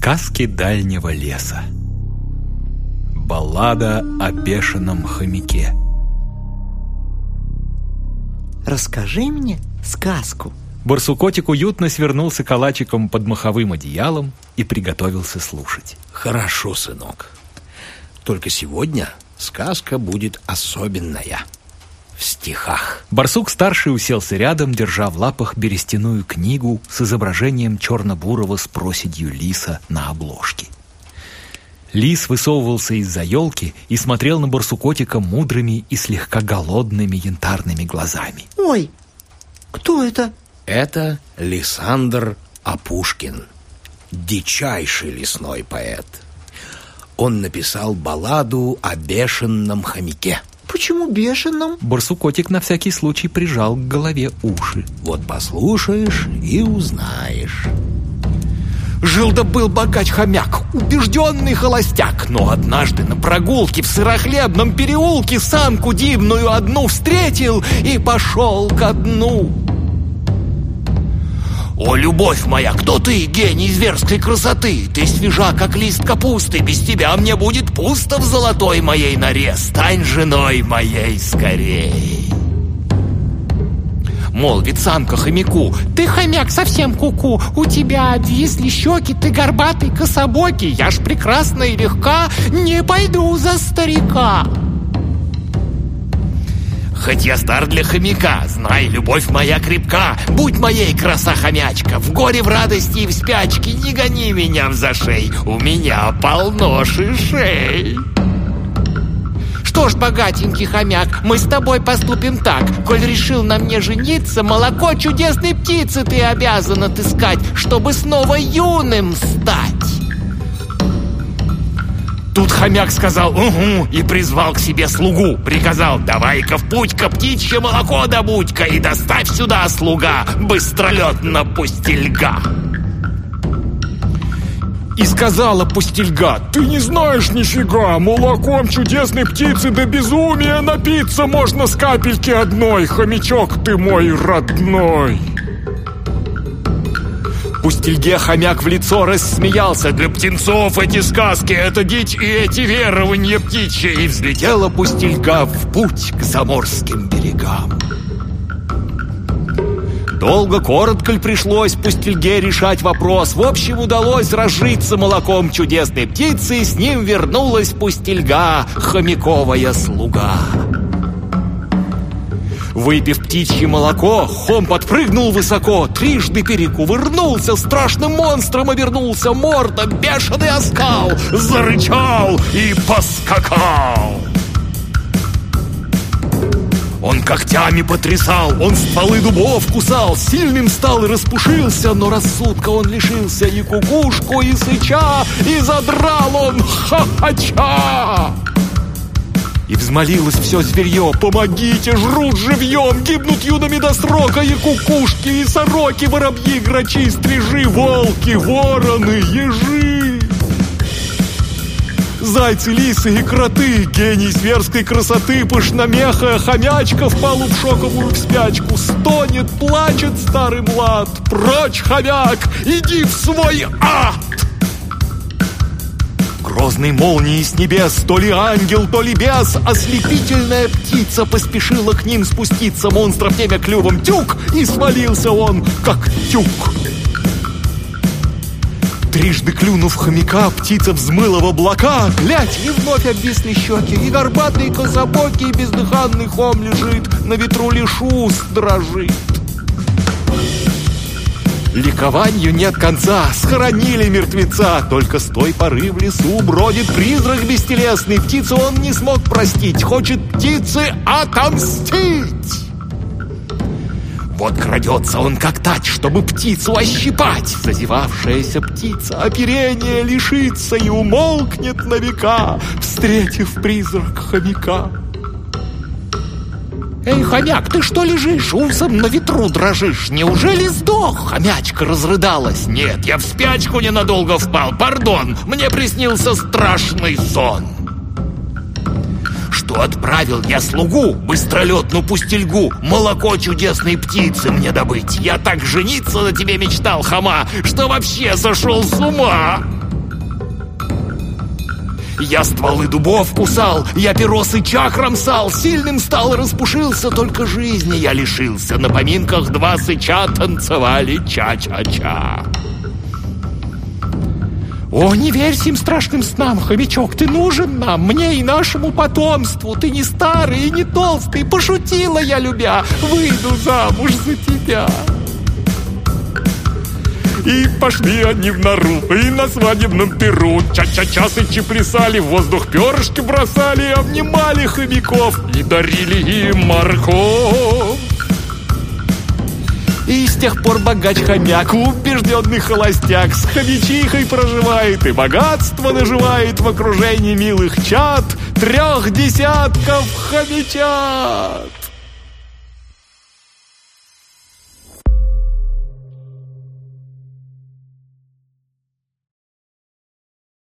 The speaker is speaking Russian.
Сказки дальнего леса. Баллада о бешеном хомяке. Расскажи мне сказку. Барсукотик уютно свернулся калачиком под маховым одеялом и приготовился слушать. Хорошо, сынок. Только сегодня сказка будет особенная. Стихах. Барсук-старший уселся рядом, держа в лапах берестяную книгу с изображением черно-бурого с проседью лиса на обложке. Лис высовывался из-за елки и смотрел на барсукотика мудрыми и слегка голодными янтарными глазами. Ой, кто это? Это Лисандр Апушкин, дичайший лесной поэт. Он написал балладу о бешеном хомяке. Почему бешеном? Барсукотик на всякий случай прижал к голове уши. Вот послушаешь и узнаешь. Жил да был богач хомяк, убежденный холостяк Но однажды на прогулке в сырохлебном переулке Самку дивную одну встретил и пошел ко дну о, любовь моя, кто ты, гений зверской красоты? Ты свежа, как лист капусты, без тебя мне будет пусто в золотой моей норе. Стань женой моей скорей. Молвит самка хомяку Ты, хомяк, совсем куку -ку. У тебя обвисли щеки, ты горбатый, кособокий Я ж прекрасна и легка, не пойду за старика Хоть я стар для хомяка, знай, любовь моя крепка. Будь моей краса-хомячка, в горе, в радости и в спячке Не гони меня в зашей, у меня полно шишей. Что ж, богатенький хомяк, мы с тобой поступим так. Коль решил на мне жениться, молоко чудесной птицы ты обязан отыскать Чтобы снова юным стать хомяк сказал «Угу» и призвал к себе слугу. Приказал «Давай-ка в путь-ка птичье молоко добудь-ка и доставь сюда, слуга, быстролетно пустельга». И сказала пустельга «Ты не знаешь нифига, молоком чудесной птицы до безумия напиться можно с капельки одной, хомячок ты мой родной». Пустельге хомяк в лицо рассмеялся. Для птенцов эти сказки — это дичь И эти верования птичьи. И взлетела пустельга в путь к заморским берегам. Долго, коротко ли пришлось Пустельге решать вопрос. В общем, удалось разжиться молоком чудесной птицы И с ним вернулась Пустельга, хомяковая слуга Выпив птичье молоко, Хом подпрыгнул высоко, трижды перекувырнулся, страшным монстром обернулся, морда, бешеный оскал, зарычал и поскакал. Он когтями потрясал, он стволы дубов кусал, Сильным стал и распушился, но рассудка он лишился И кукушку, и сыча, и задрал он ха-ха-ча! И взмолилось все зверье. Помогите, жрут живьем Гибнут юными до срока И кукушки, и сороки Воробьи, грачи, стрижи Волки, вороны, ежи! Зайцы, лисы и кроты Гений зверской красоты Пышномехая хомячка Впал в шоковую спячку Стонет, плачет старый млад. Прочь, хомяк, иди в свой ад Грозной молнией с небес. То ли ангел, то ли бес. Ослепительная птица Поспешила к ним спуститься. Монстра в теме клювом тюк И свалился он, как тюк. Трижды клюнув хомяка, птица взмыла в облака. Глядь, и вновь обвисли щеки, и горбатый кособокий бездыханный хом лежит, на ветру лишь уст дрожит. Ликованию нет конца, схоронили мертвеца Только с той поры в лесу бродит призрак бестелесный Птицу он не смог простить, хочет птицы отомстить вот крадется он как тать, чтобы птицу ощипать. Зазевавшаяся птица оперения лишится и умолкнет на века, встретив призрак хомяка. «Эй, хомяк, ты что лежишь? Усом на ветру дрожишь. Неужели сдох?» Хомячка разрыдалась. «Нет, я в спячку ненадолго впал. Пардон, мне приснился страшный сон». Что отправил я слугу, быстролетную пустельгу, молоко чудесной птицы мне добыть. Я так жениться на тебе мечтал, хама, что вообще сошел с ума. Я стволы дубов кусал, я перосы чакром сал, Сильным стал и распушился, только жизни я лишился. На поминках два сыча танцевали ча-ча-ча. О, не верь сим страшным снам, хомячок, ты нужен нам, мне и нашему потомству. Ты не старый и не толстый, пошутила я, любя, выйду замуж за тебя. И пошли они в нору, и на свадебном перу Ча-ча-ча сычи плясали, в воздух перышки бросали Обнимали хомяков и дарили им морковь и с тех пор богач-хомяк, убежденный холостяк, с хомячихой проживает и богатство наживает в окружении милых чад трех десятков хомячат.